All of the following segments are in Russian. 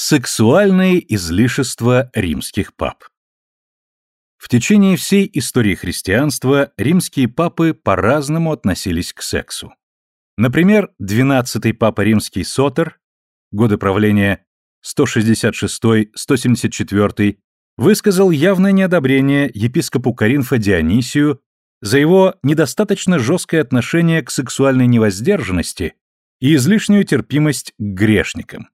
Сексуальные излишества римских пап В течение всей истории христианства римские папы по-разному относились к сексу. Например, 12-й папа римский Сотер, годы правления 166-174, высказал явное неодобрение епископу Каринфа Дионисию за его недостаточно жесткое отношение к сексуальной невоздержанности и излишнюю терпимость к грешникам.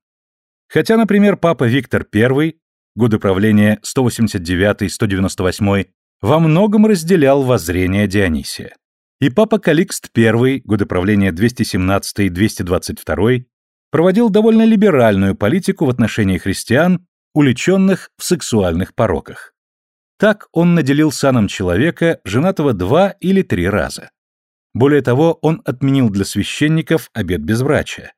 Хотя, например, папа Виктор I, годы правления 189-198, во многом разделял воззрение Дионисия. И папа Каликст I, годы правления 217-222, проводил довольно либеральную политику в отношении христиан, уличенных в сексуальных пороках. Так он наделил саном человека, женатого два или три раза. Более того, он отменил для священников обет безбрачия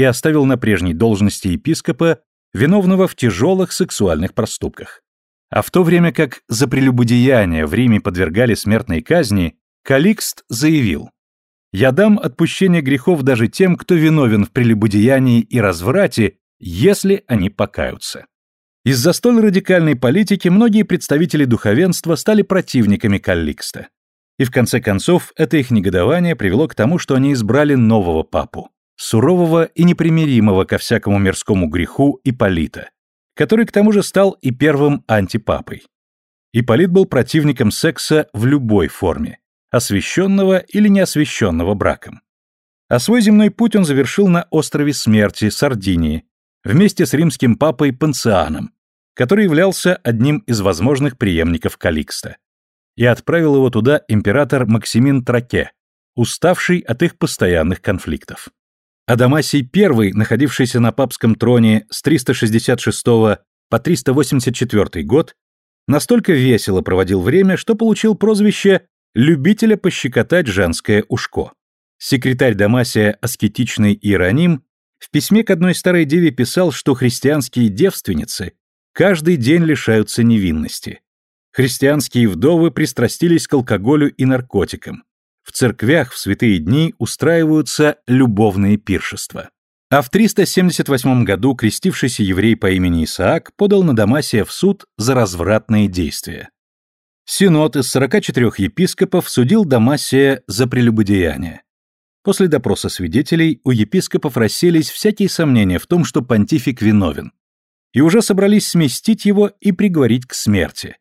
и оставил на прежней должности епископа, виновного в тяжелых сексуальных проступках. А в то время как за прелюбодеяние в Риме подвергали смертной казни, Каликст заявил «Я дам отпущение грехов даже тем, кто виновен в прелюбодеянии и разврате, если они покаются». Из-за столь радикальной политики многие представители духовенства стали противниками Калликста. И в конце концов это их негодование привело к тому, что они избрали нового папу, сурового и непримиримого ко всякому мирскому греху Ипполита, который к тому же стал и первым антипапой. Ипполит был противником секса в любой форме, освященного или неосвященного браком. А свой земной путь он завершил на острове Смерти, Сардинии, вместе с римским папой Панцианом, который являлся одним из возможных преемников Каликста. И отправил его туда император Максимин Траке, уставший от их постоянных конфликтов. Адамасий I, находившийся на папском троне с 366 по 384 год, настолько весело проводил время, что получил прозвище «любителя пощекотать женское ушко». Секретарь Дамасия, аскетичный Иероним, в письме к одной старой деве писал, что христианские девственницы каждый день лишаются невинности. Христианские вдовы пристрастились к алкоголю и наркотикам. В церквях в святые дни устраиваются любовные пиршества. А в 378 году крестившийся еврей по имени Исаак подал на Дамасия в суд за развратные действия. Синод из 44 епископов судил Дамасия за прелюбодеяние. После допроса свидетелей у епископов расселись всякие сомнения в том, что понтифик виновен, и уже собрались сместить его и приговорить к смерти.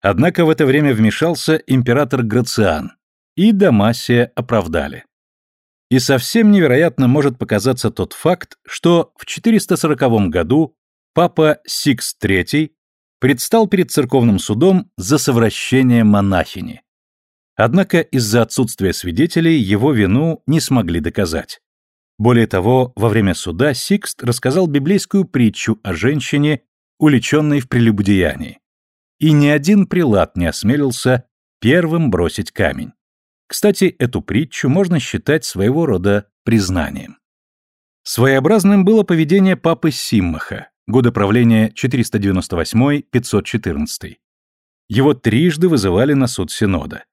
Однако в это время вмешался император Грациан, и Дамасия оправдали. И совсем невероятно может показаться тот факт, что в 440 году папа Сикс III предстал перед церковным судом за совращение монахини. Однако из-за отсутствия свидетелей его вину не смогли доказать. Более того, во время суда Сикст рассказал библейскую притчу о женщине, уличенной в прелюбодеянии. И ни один прилад не осмелился первым бросить камень. Кстати, эту притчу можно считать своего рода признанием. Своеобразным было поведение папы Симмаха, годы правления 498-514. Его трижды вызывали на суд Синода.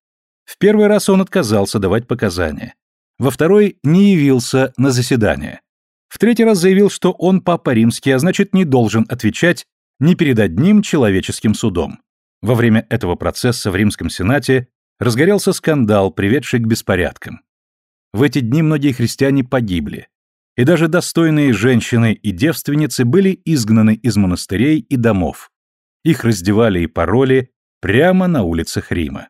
В первый раз он отказался давать показания. Во второй не явился на заседание. В третий раз заявил, что он папа римский, а значит не должен отвечать ни перед одним человеческим судом. Во время этого процесса в Римском Сенате разгорелся скандал, приведший к беспорядкам. В эти дни многие христиане погибли, и даже достойные женщины и девственницы были изгнаны из монастырей и домов. Их раздевали и пороли прямо на улицах Рима.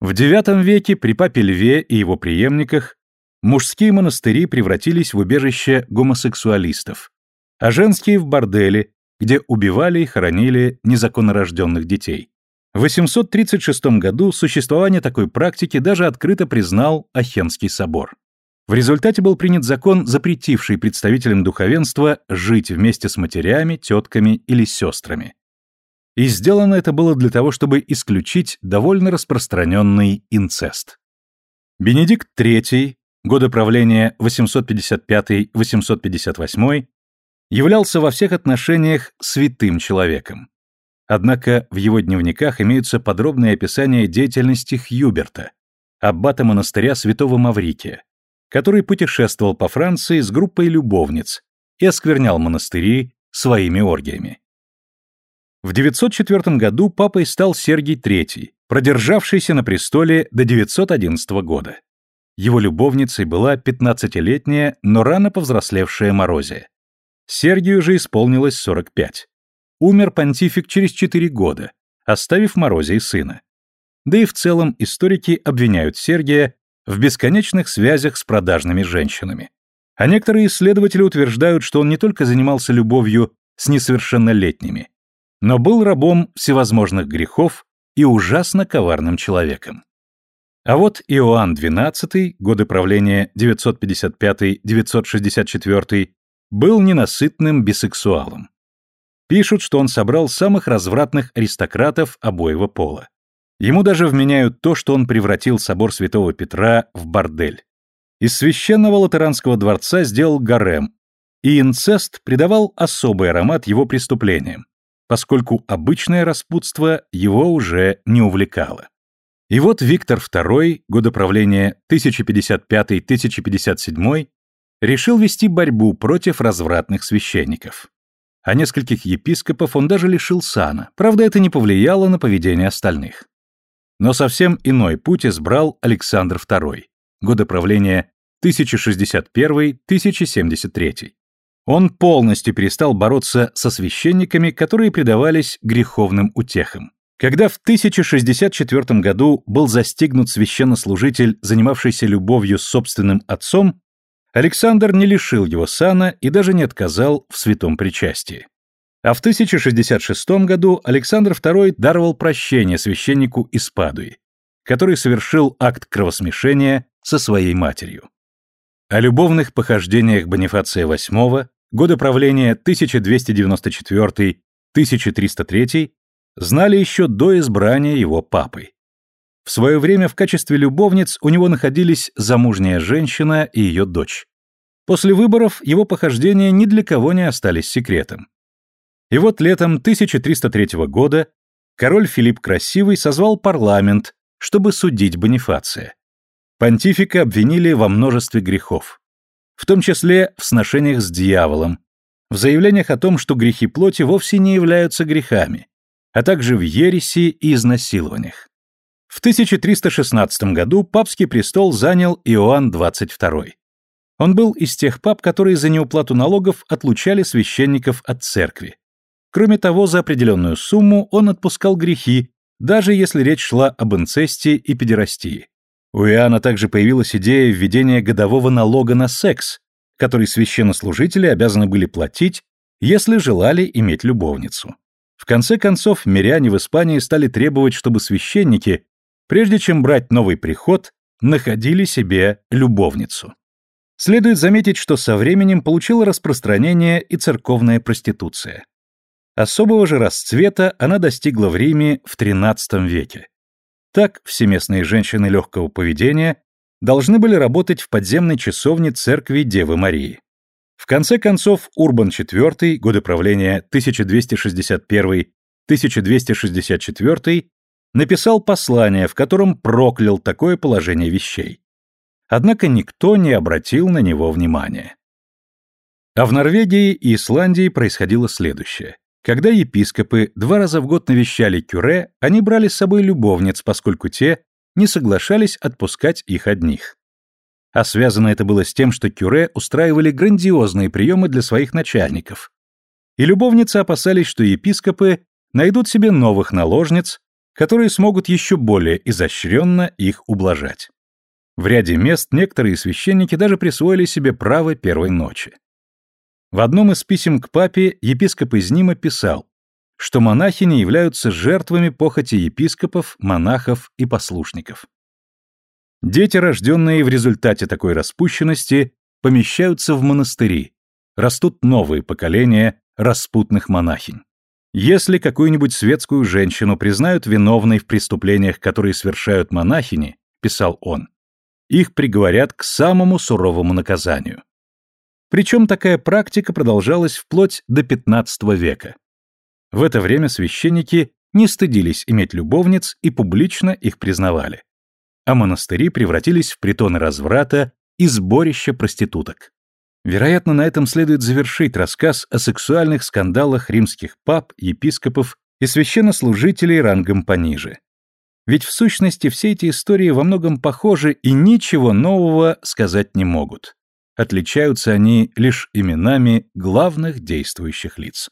В IX веке при папе Льве и его преемниках мужские монастыри превратились в убежище гомосексуалистов, а женские в бордели, где убивали и хоронили незаконнорожденных детей. В 836 году существование такой практики даже открыто признал Ахенский собор. В результате был принят закон, запретивший представителям духовенства жить вместе с матерями, тетками или сестрами. И сделано это было для того, чтобы исключить довольно распространенный инцест. Бенедикт III, годы правления 855-858, являлся во всех отношениях святым человеком. Однако в его дневниках имеются подробные описания деятельности Хьюберта, аббата монастыря святого Маврикия, который путешествовал по Франции с группой любовниц и осквернял монастыри, своими оргиями. В 904 году папой стал Сергий III, продержавшийся на престоле до 911 года. Его любовницей была 15-летняя, но рано повзрослевшая Морозия. Сергию же исполнилось 45. Умер понтифик через 4 года, оставив Морозии сына. Да и в целом историки обвиняют Сергия в бесконечных связях с продажными женщинами. А некоторые исследователи утверждают, что он не только занимался любовью с несовершеннолетними, но был рабом всевозможных грехов и ужасно коварным человеком. А вот Иоанн XII, годы правления 955-964, был ненасытным бисексуалом. Пишут, что он собрал самых развратных аристократов обоего пола. Ему даже вменяют то, что он превратил собор святого Петра в бордель. Из священного латеранского дворца сделал гарем, и инцест придавал особый аромат его преступлениям, поскольку обычное распутство его уже не увлекало. И вот Виктор II, годы правления 1055-1057, решил вести борьбу против развратных священников. А нескольких епископов он даже лишил сана, правда это не повлияло на поведение остальных. Но совсем иной путь избрал Александр II, годы правления 1061-1073. Он полностью перестал бороться со священниками, которые предавались греховным утехам. Когда в 1064 году был застигнут священнослужитель, занимавшийся любовью с собственным отцом, Александр не лишил его сана и даже не отказал в святом причастии. А в 1066 году Александр II даровал прощение священнику из Падуи, который совершил акт кровосмешения со своей матерью. О любовных похождениях Бонифация VIII годы правления 1294-1303, знали еще до избрания его папой. В свое время в качестве любовниц у него находились замужняя женщина и ее дочь. После выборов его похождения ни для кого не остались секретом. И вот летом 1303 года король Филипп Красивый созвал парламент, чтобы судить Бонифация. Понтифика обвинили во множестве грехов в том числе в сношениях с дьяволом, в заявлениях о том, что грехи плоти вовсе не являются грехами, а также в ереси и изнасилованиях. В 1316 году папский престол занял Иоанн XXII. Он был из тех пап, которые за неуплату налогов отлучали священников от церкви. Кроме того, за определенную сумму он отпускал грехи, даже если речь шла об инцесте и педерастии. У Иоанна также появилась идея введения годового налога на секс, который священнослужители обязаны были платить, если желали иметь любовницу. В конце концов, миряне в Испании стали требовать, чтобы священники, прежде чем брать новый приход, находили себе любовницу. Следует заметить, что со временем получила распространение и церковная проституция. Особого же расцвета она достигла в Риме в XIII веке. Так, всеместные женщины легкого поведения должны были работать в подземной часовне церкви Девы Марии. В конце концов, Урбан IV, годы правления 1261-1264, написал послание, в котором проклял такое положение вещей. Однако никто не обратил на него внимания. А в Норвегии и Исландии происходило следующее. Когда епископы два раза в год навещали кюре, они брали с собой любовниц, поскольку те не соглашались отпускать их одних. А связано это было с тем, что кюре устраивали грандиозные приемы для своих начальников. И любовницы опасались, что епископы найдут себе новых наложниц, которые смогут еще более изощренно их ублажать. В ряде мест некоторые священники даже присвоили себе право первой ночи. В одном из писем к папе епископ из Нима писал, что монахини являются жертвами похоти епископов, монахов и послушников. Дети, рожденные в результате такой распущенности, помещаются в монастыри, растут новые поколения распутных монахинь. Если какую-нибудь светскую женщину признают виновной в преступлениях, которые совершают монахини, писал он, их приговорят к самому суровому наказанию. Причем такая практика продолжалась вплоть до XV века. В это время священники не стыдились иметь любовниц и публично их признавали. А монастыри превратились в притоны разврата и сборища проституток. Вероятно, на этом следует завершить рассказ о сексуальных скандалах римских пап, епископов и священнослужителей рангом пониже. Ведь в сущности все эти истории во многом похожи и ничего нового сказать не могут. Отличаются они лишь именами главных действующих лиц.